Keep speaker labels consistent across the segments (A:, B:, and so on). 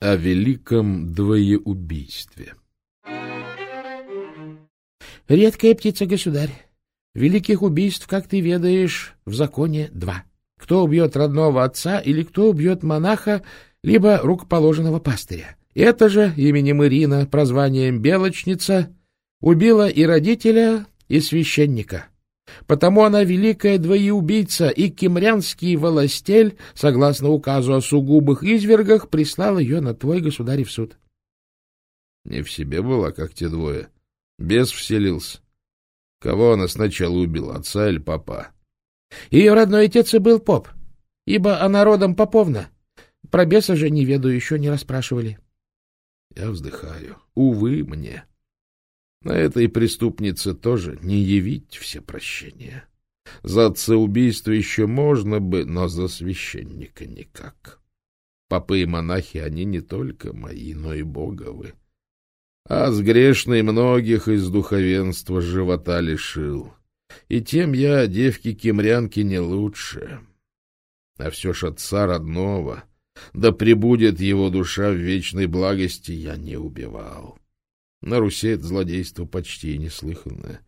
A: о великом двоеубийстве.
B: Редкая птица, государь. Великих убийств, как ты ведаешь, в законе два. Кто убьет родного отца или кто убьет монаха, либо рукоположенного пастыря. Это же именем Ирина, прозванием Белочница, убила и родителя, и священника. Потому она великая двоеубийца, и кемрянский властель, согласно указу о сугубых извергах, прислал ее на твой государев суд.
A: Не в себе была, как те двое. Бес вселился. Кого она сначала убила, отца или папа?
B: Ее родной отец и был поп, ибо она родом поповна. Про беса же не веду, еще не расспрашивали.
A: Я вздыхаю. Увы мне. На этой преступнице тоже не явить все прощения. За отцеубийство еще можно бы, но за священника никак. Попы и монахи, они не только мои, но и боговы. А с грешной многих из духовенства живота лишил. И тем я, девки-кемрянки, не лучше. А все ж отца родного, да пребудет его душа в вечной благости, я не убивал. На Руси это злодейство почти неслыханное.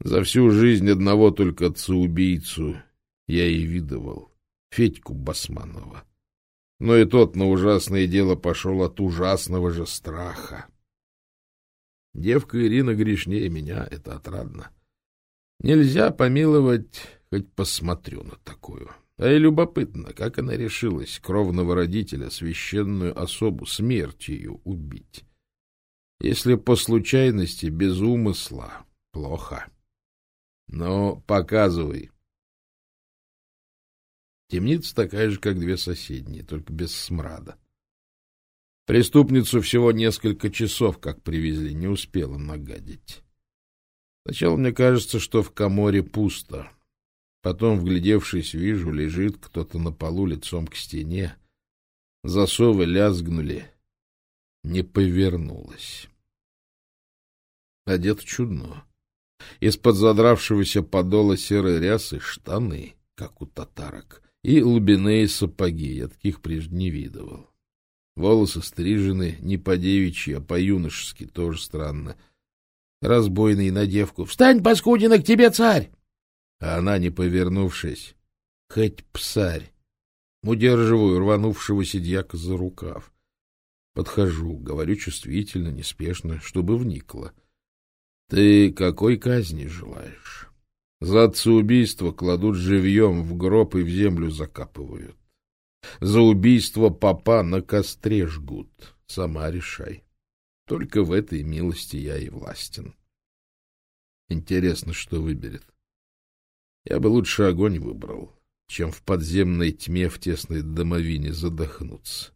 A: За всю жизнь одного только отца-убийцу я и видывал, Федьку Басманова. Но и тот на ужасное дело пошел от ужасного же страха. Девка Ирина грешнее меня, это отрадно. Нельзя помиловать, хоть посмотрю на такую. А и любопытно, как она решилась кровного родителя, священную особу, смертью убить. Если по случайности, без умысла, плохо. Но показывай. Темница такая же, как две соседние, только без смрада. Преступницу всего несколько часов, как привезли, не успела нагадить. Сначала мне кажется, что в коморе пусто. Потом, вглядевшись, вижу, лежит кто-то на полу лицом к стене. Засовы лязгнули не повернулась. Одет чудно. Из-под задравшегося подола серой рясы штаны, как у татарок, и лубиные сапоги, я таких прежде не видывал. Волосы стрижены не по-девичьи, а по-юношески, тоже странно. Разбойный на девку. «Встань, паскудина, к тебе царь!» А она, не повернувшись, хоть псарь, удерживаю рванувшегося дьяка за рукав. Подхожу, говорю чувствительно, неспешно, чтобы вникла. Ты какой казни желаешь? За отцеубийство кладут живьем в гроб и в землю закапывают. За убийство папа на костре жгут. Сама решай. Только в этой милости я и властен. Интересно, что выберет. Я бы лучше огонь выбрал, чем в подземной тьме в тесной домовине задохнуться.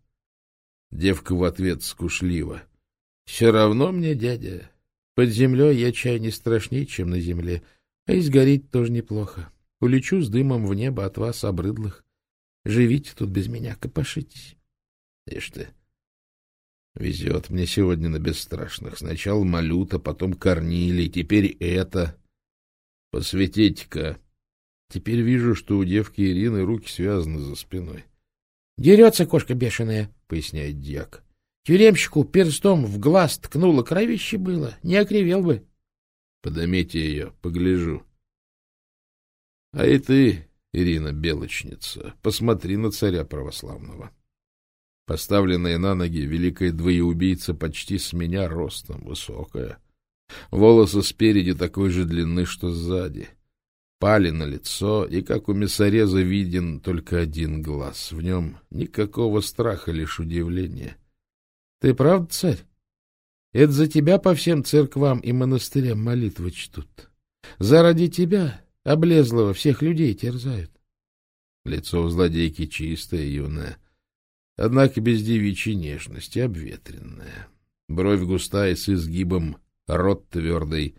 A: Девка в ответ скушливо. — Все равно мне, дядя. Под землей я чай не страшнее, чем на земле. А и сгореть тоже неплохо. Улечу с дымом в небо от вас, обрыдлых. Живите тут без меня, копошитесь. Ишь ты. Везет мне сегодня на бесстрашных. Сначала Малюта, потом Корнилий, теперь это. Посветите-ка. Теперь вижу, что у девки Ирины руки связаны за спиной.
B: — Дерется кошка бешеная, — поясняет дьяк. — Тюремщику перстом в глаз ткнуло, кровище было, не окривел бы.
A: — Подомите ее, погляжу. — А и ты, Ирина Белочница, посмотри на царя православного. Поставленная на ноги великая двоеубийца почти с меня ростом, высокая. Волосы спереди такой же длины, что сзади. — пали на лицо, и, как у мясореза, виден только один глаз. В нем никакого страха, лишь удивление. — Ты правда, царь? Это за тебя по всем церквам и монастырям молитвы чтут. Заради тебя, облезлого, всех людей терзают. Лицо у злодейки чистое, юное, однако без девичьей нежности, обветренное. Бровь густая с изгибом, рот твердый.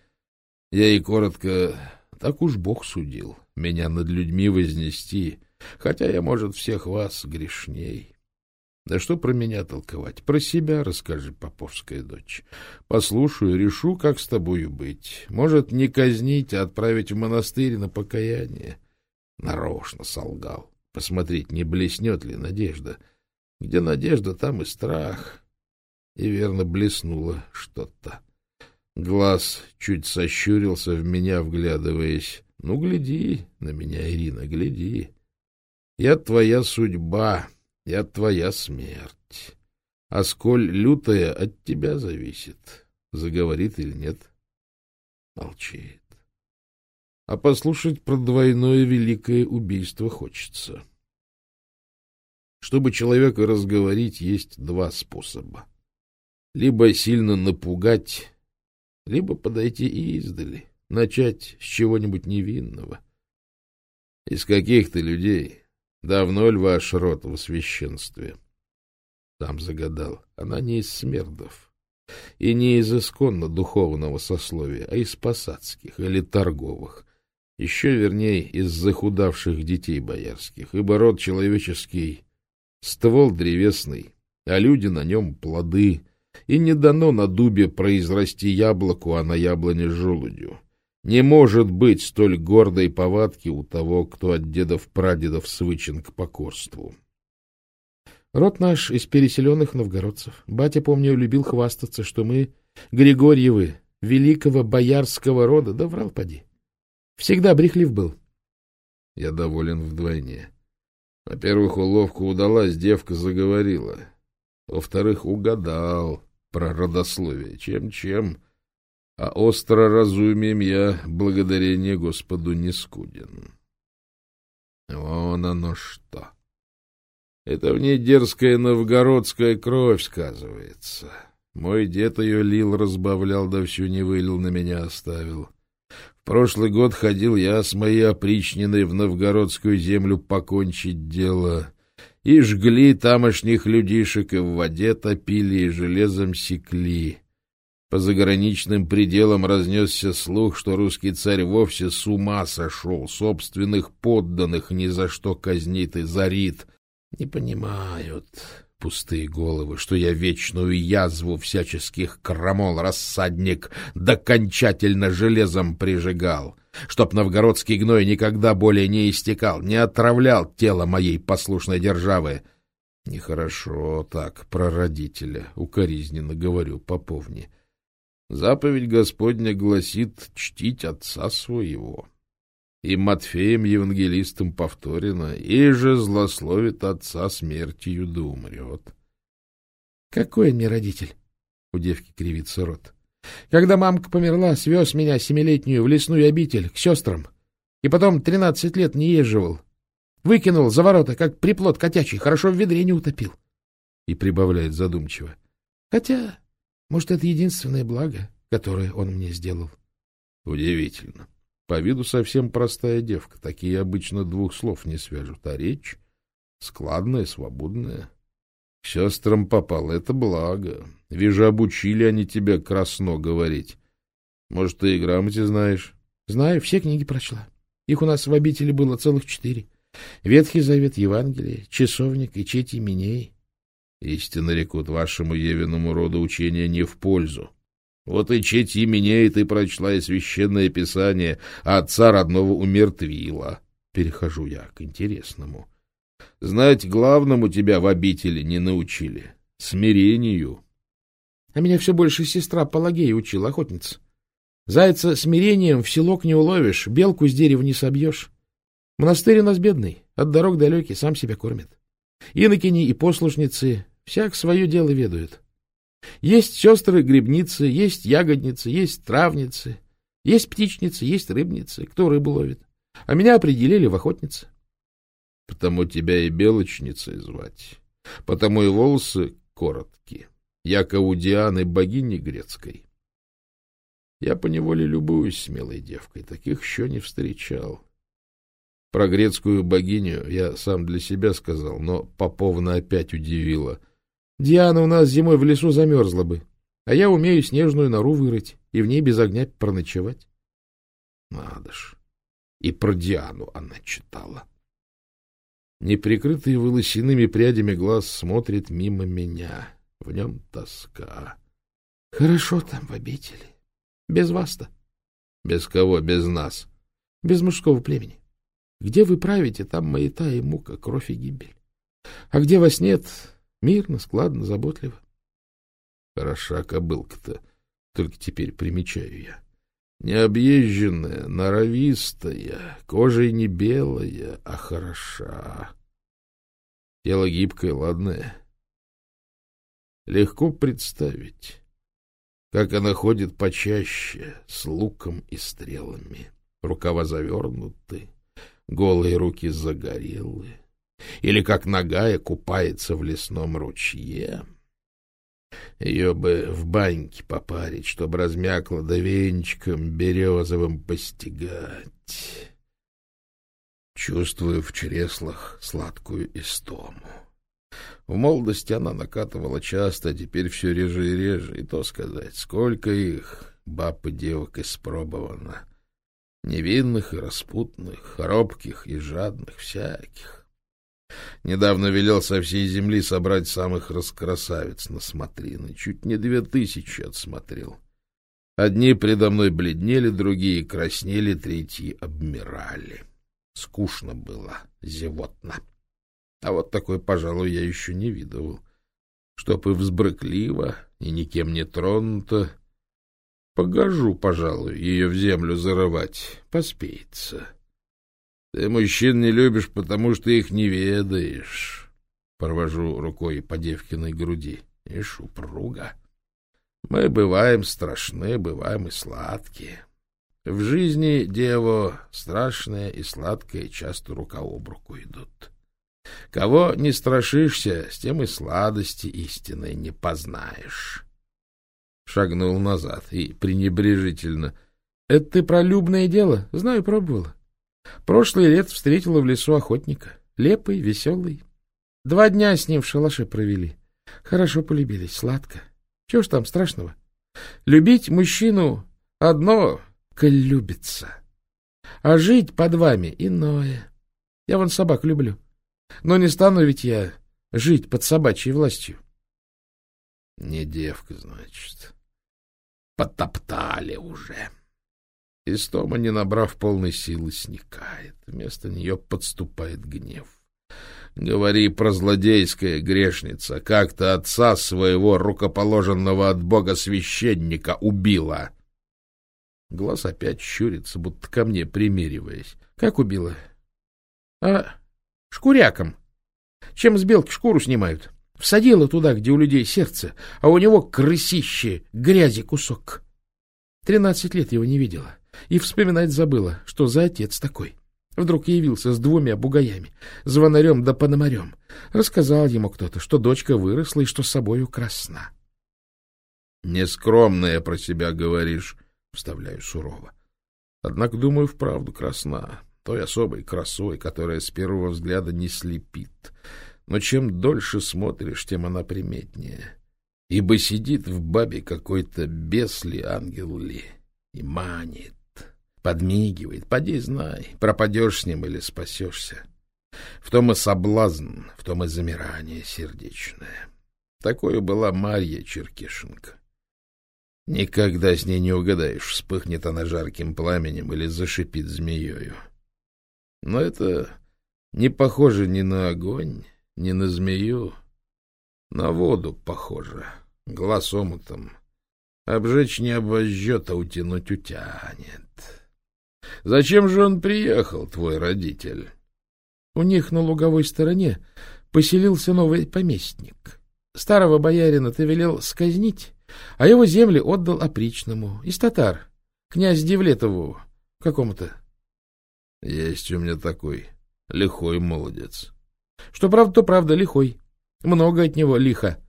A: Я и коротко так уж Бог судил меня над людьми вознести, хотя я, может, всех вас грешней. Да что про меня толковать? Про себя расскажи, поповская дочь. Послушаю, решу, как с тобою быть. Может, не казнить, а отправить в монастырь на покаяние. Нарочно солгал. Посмотреть, не блеснет ли надежда. Где надежда, там и страх. И верно блеснуло что-то. Глаз чуть сощурился в меня, вглядываясь. Ну, гляди на меня, Ирина, гляди. Я твоя судьба, я твоя смерть. А сколь лютая от тебя зависит, заговорит или нет. Молчит. А послушать про двойное великое убийство хочется. Чтобы человека разговорить, есть два способа. Либо сильно напугать, либо подойти издали, начать с чего-нибудь невинного. Из каких-то людей давно ли ваш род в священстве? Сам загадал. Она не из смердов и не из исконно духовного сословия, а из посадских или торговых, еще вернее из захудавших детей боярских, ибо род человеческий — ствол древесный, а люди на нем плоды, и не дано на дубе произрасти яблоку, а на яблоне желудю. Не может быть столь гордой повадки у того, кто от дедов-прадедов свычен к покорству.
B: Род наш из переселенных новгородцев. Батя, помню, любил хвастаться, что мы Григорьевы, великого боярского рода, да врал поди. Всегда брехлив был.
A: Я доволен вдвойне. Во-первых, уловка удалась, девка заговорила. Во-вторых, угадал про родословие. Чем-чем, а остро разумием я благодарение Господу не скуден. Вон оно что. Это в ней дерзкая новгородская кровь сказывается. Мой дед ее лил, разбавлял, да всю не вылил, на меня оставил. В прошлый год ходил я с моей опричниной в новгородскую землю покончить дело. И жгли тамошних людишек, и в воде топили, и железом секли. По заграничным пределам разнесся слух, что русский царь вовсе с ума сошел, собственных подданных ни за что казнит и зарит — не понимают пустые головы, что я вечную язву всяческих крамол, рассадник, докончательно железом прижигал, чтоб новгородский гной никогда более не истекал, не отравлял тело моей послушной державы. Нехорошо так про родителя, укоризненно говорю поповне. Заповедь Господня гласит чтить отца своего и Матфеем Евангелистом повторено, и же злословит отца смертью да умрет.
B: — Какой он мне родитель? — у девки кривится рот. — Когда мамка померла, свез меня семилетнюю в лесную обитель к сестрам, и потом тринадцать лет не езживал. Выкинул за ворота, как приплод котячий, хорошо в ведре не утопил. И прибавляет задумчиво. Хотя, может, это единственное благо, которое он мне сделал.
A: Удивительно. По виду совсем простая девка, такие обычно двух слов не свяжут, а речь складная, свободная. К сестрам попал, это благо. Вижу, обучили они тебя красно говорить. Может, ты и грамоте знаешь?
B: Знаю, все книги прочла. Их у нас в обители было целых четыре. Ветхий Завет, Евангелие, Часовник и Чети Миней.
A: Истинно рекут вашему Евиному роду учения не в пользу. Вот и четь меня, и ты прочла и священное писание, а отца родного умертвила. Перехожу я к интересному. Знать главному тебя в обители не научили. Смирению.
B: А меня все больше сестра Палагея учила, охотница. Зайца смирением в селок не уловишь, белку с дерева не собьешь. Монастырь у нас бедный, от дорог далекий, сам себя кормит. Инокини и послушницы всяк свое дело ведают. Есть сестры-грибницы, есть ягодницы, есть травницы, есть птичницы, есть рыбницы, кто рыбу ловит. А меня определили в охотнице.
A: Потому тебя и белочницей звать, потому и волосы короткие, яко у Дианы богини грецкой. Я поневоле любуюсь смелой девкой, таких еще не встречал. Про грецкую богиню я сам для себя сказал, но Поповна опять удивила —
B: Диана у нас зимой в лесу замерзла бы, а я умею снежную нору вырыть и в ней без огня проночевать.
A: Надо ж, и про Диану она читала. Неприкрытый волосяными прядями глаз смотрит мимо меня. В нем тоска.
B: Хорошо там в обители. Без вас-то.
A: Без кого? Без нас.
B: Без мужского племени. Где вы правите, там маята и мука, кровь и гибель. А где вас нет, Мирно, складно, заботливо.
A: Хороша кобылка-то, только теперь примечаю я. Необъезженная, норовистая, кожей не белая, а хороша. Тело гибкое, ладное. Легко представить, как она ходит почаще, с луком и стрелами. Рукава завернуты, голые руки загорелые. Или как нагая купается в лесном ручье. Ее бы в баньке попарить, чтобы размякла да венчиком березовым постигать. Чувствую в чреслах сладкую истому. В молодости она накатывала часто, а теперь все реже и реже. И то сказать, сколько их, баб и девок, испробовано. Невинных и распутных, робких и жадных, всяких. Недавно велел со всей земли собрать самых раскрасавиц на смотрины. Чуть не две тысячи отсмотрел. Одни предо мной бледнели, другие краснели, третьи обмирали. Скучно было, зевотно. А вот такой, пожалуй, я еще не видывал. Чтоб и взбрыкливо, и никем не тронуто. Погожу, пожалуй, ее в землю зарывать. Поспеется. Ты мужчин не любишь, потому что их не ведаешь. Провожу рукой по девкиной груди. И шупруга. Мы бываем страшны, бываем и сладкие. В жизни, дево, страшное и сладкое часто рука об руку идут. Кого не страшишься, с тем и сладости истинной не познаешь. Шагнул назад и пренебрежительно. — Это ты про любное дело? Знаю, пробовала. Прошлый лет встретила в лесу охотника. Лепый, веселый. Два дня с ним в шалаше провели. Хорошо полюбились, сладко. Чего ж там страшного? Любить мужчину одно, коль. А жить под вами иное. Я вон собак люблю. Но не стану ведь я жить под собачьей властью. Не девка, значит. Потоптали уже. Истома, не набрав полной силы, сникает. Вместо нее подступает гнев. Говори про злодейская грешница. Как-то отца своего, рукоположенного от бога священника, убила. Глаз опять щурится, будто ко мне примериваясь. Как убила? А шкуряком. Чем с белки шкуру снимают? Всадила туда, где у людей сердце, а у него крысище, грязи кусок. Тринадцать лет его не видела. И вспоминать забыла, что за отец такой. Вдруг явился с двумя бугаями, звонарем да пономарем. Рассказал ему кто-то, что дочка выросла и что собою красна. — Нескромная про себя говоришь, — вставляю сурово. Однако, думаю, вправду красна, той особой красой, которая с первого взгляда не слепит. Но чем дольше смотришь, тем она приметнее. Ибо сидит в бабе какой-то бес ли, ангел ли, и манит. Подмигивает, поди знай, пропадешь с ним или спасешься. В том и соблазн, в том и замирание сердечное. Такое была Марья Черкишенко. Никогда с ней не угадаешь, вспыхнет она жарким пламенем или зашипит змеёю. Но это не похоже ни на огонь, ни на змею. На воду похоже, глаз омутом. Обжечь не обожжет, а утянуть утянет. Зачем же он приехал, твой родитель?
B: У них на луговой стороне поселился новый поместник. Старого боярина ты велел сказнить, а его земли отдал опричному, из татар, князь Девлетову какому-то.
A: Есть у меня такой лихой молодец.
B: Что правда, то правда, лихой. Много от него лиха.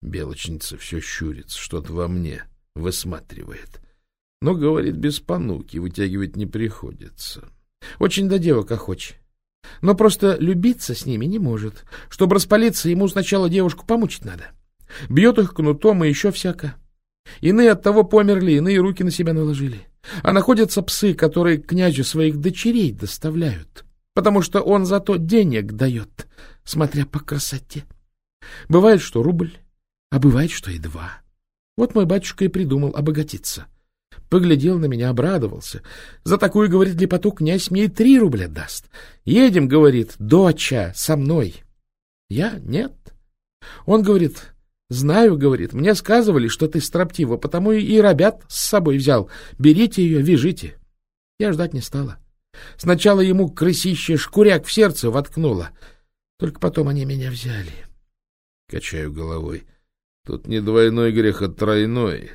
A: Белочница все щурится, что-то во мне высматривает. Но, говорит, без понуки, вытягивать не приходится.
B: Очень до девок охоч. Но просто любиться с ними не может. Чтобы распалиться, ему сначала девушку помучить надо. Бьет их кнутом и еще всяко. Иные от того померли, иные руки на себя наложили. А находятся псы, которые князю своих дочерей доставляют, потому что он зато денег дает, смотря по красоте. Бывает, что рубль, а бывает, что и два. Вот мой батюшка и придумал обогатиться — Поглядел на меня, обрадовался. За такую, говорит, лепоту князь мне и три рубля даст. Едем, говорит, доча, со мной. Я нет. Он говорит, знаю, говорит, мне сказывали, что ты строптива, потому и ребят с собой взял. Берите ее, вяжите. Я ждать не стала. Сначала ему крысище шкуряк в сердце воткнуло, только потом они меня взяли.
A: Качаю головой. Тут не двойной грех, а тройной.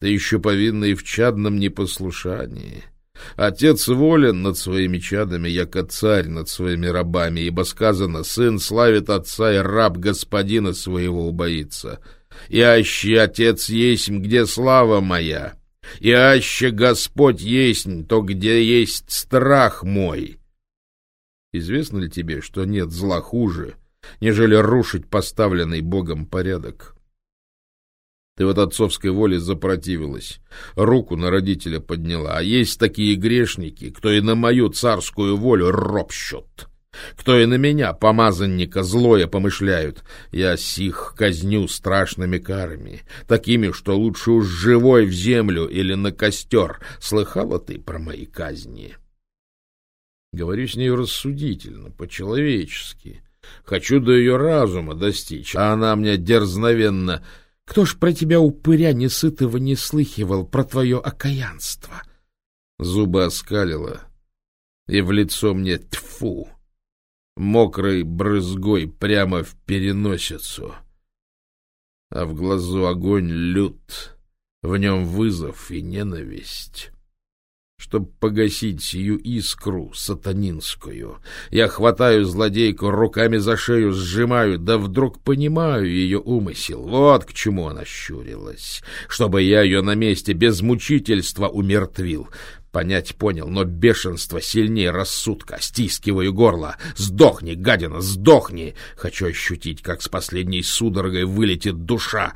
A: Ты еще повинна и в чадном непослушании. Отец волен над своими чадами, яко царь над своими рабами, ибо сказано, сын славит отца, и раб господина своего убоится. И аще отец есть, где слава моя, и аще Господь есть, то где есть страх мой. Известно ли тебе, что нет зла хуже, нежели рушить поставленный Богом порядок? Ты вот отцовской воле запротивилась, руку на родителя подняла, а есть такие грешники, кто и на мою царскую волю ропщут, кто и на меня, помазанника, злое помышляют. Я сих казню страшными карами, такими, что лучше уж живой в землю или на костер. Слыхала ты про мои казни? Говорю с ней рассудительно, по-человечески. Хочу до ее разума достичь, а она мне дерзновенно...
B: Кто ж про тебя, упыря несытого, не слыхивал, про твое окаянство?
A: Зубы оскалила, и в лицо мне тфу, мокрой брызгой прямо в переносицу. А в глазу огонь лют, в нем вызов и ненависть. Чтоб погасить сию искру сатанинскую, я хватаю злодейку руками за шею, сжимаю, да вдруг понимаю ее умысел. Вот к чему она щурилась, чтобы я ее на месте без мучительства умертвил. Понять понял, но бешенство сильнее рассудка. Стискиваю горло. Сдохни, гадина, сдохни! Хочу ощутить, как с последней судорогой вылетит душа.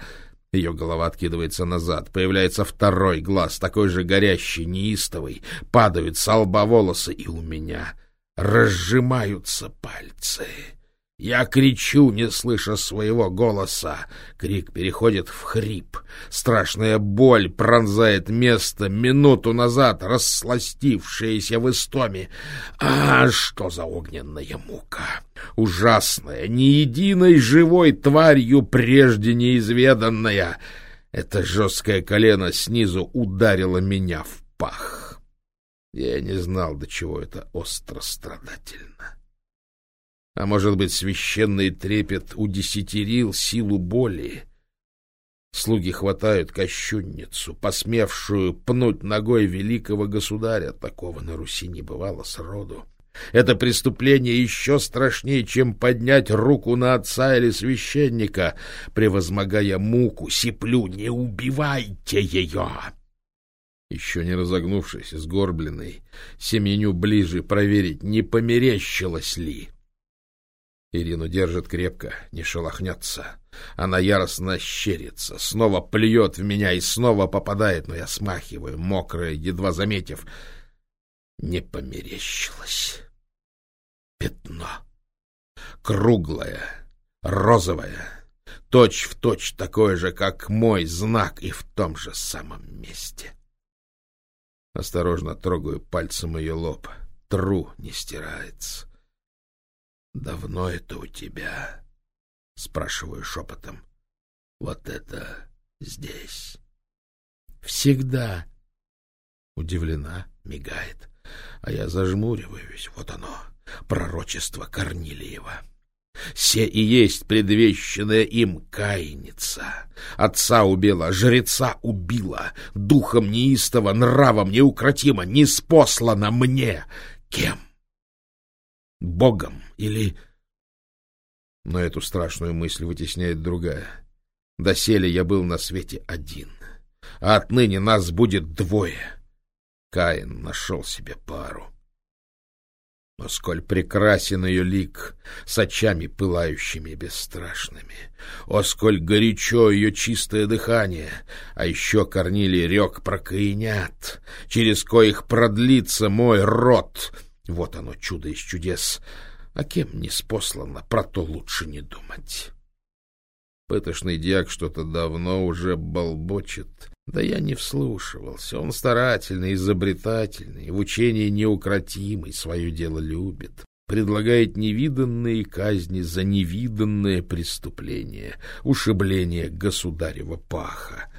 A: Ее голова откидывается назад. Появляется второй глаз, такой же горящий, неистовый. Падают с лба волосы, и у меня разжимаются пальцы. Я кричу, не слыша своего голоса. Крик переходит в хрип. Страшная боль пронзает место минуту назад, рассластившееся в истоме. А что за огненная мука! Ужасная, ни единой живой тварью прежде неизведанная. Это жесткое колено снизу ударило меня в пах. Я не знал, до чего это остро страдательно. А может быть, священный трепет удесятерил силу боли? Слуги хватают кощунницу, посмевшую пнуть ногой великого государя. Такого на Руси не бывало сроду. Это преступление еще страшнее, чем поднять руку на отца или священника. Превозмогая муку, сиплю, не убивайте ее! Еще не разогнувшись, сгорбленный, семеню ближе проверить, не померещилось ли. Ирину держит крепко, не шелохнется. Она яростно щерится, снова плюет в меня и снова попадает, но я смахиваю, мокрое, едва заметив. Не померещилось. Пятно. Круглое, розовое, точь в точь такое же, как мой знак, и в том же самом месте. Осторожно трогаю пальцем ее лоб. Тру не стирается. — Давно это у тебя? — спрашиваю шепотом. — Вот это здесь. — Всегда. Удивлена, мигает. А я зажмуриваюсь. Вот оно, пророчество Корнилиева. Се и есть предвещенная им каиница. Отца убила, жреца убила, духом неистово, нравом неукротимо, неспослана мне. Кем? Богом или... Но эту страшную мысль вытесняет другая. Доселе я был на свете один, а отныне нас будет двое. Каин нашел себе пару. Но сколь прекрасен ее лик, с очами пылающими бесстрашными. О, сколь горячо ее чистое дыхание! А еще Корнилий рек про через коих продлится мой род — вот оно, чудо из чудес. А кем не спослано, про то лучше не думать. Пытошный дьяк что-то давно уже болбочет. Да я не вслушивался. Он старательный, изобретательный, в учении неукротимый, свое дело любит. предлагает невиданные казни за невиданное преступление, ушибление государева паха.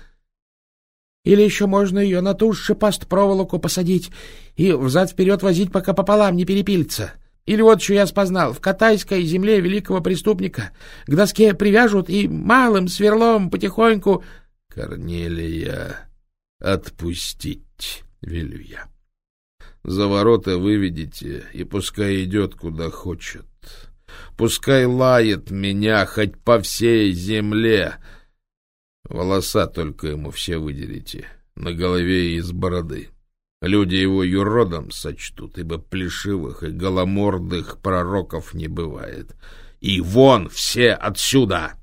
B: Или еще можно ее на ту шипаст проволоку посадить и взад-вперед возить, пока пополам не перепилится. Или вот что я спознал, в катайской земле великого преступника к доске привяжут и малым сверлом потихоньку...
A: — Корнелия, отпустить, — велю я. За ворота выведите, и пускай идет куда хочет. Пускай лает меня хоть по всей земле, — Волоса только ему все выделите, на голове и из бороды. Люди его юродом сочтут, ибо плешивых и голомордых пророков не бывает. И вон все отсюда!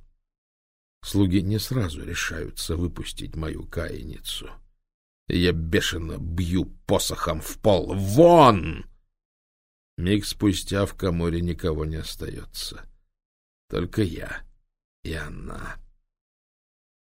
A: Слуги не сразу решаются выпустить мою каиницу. Я бешено бью посохом в пол. Вон! Миг спустя в коморе никого не остается. Только я и она.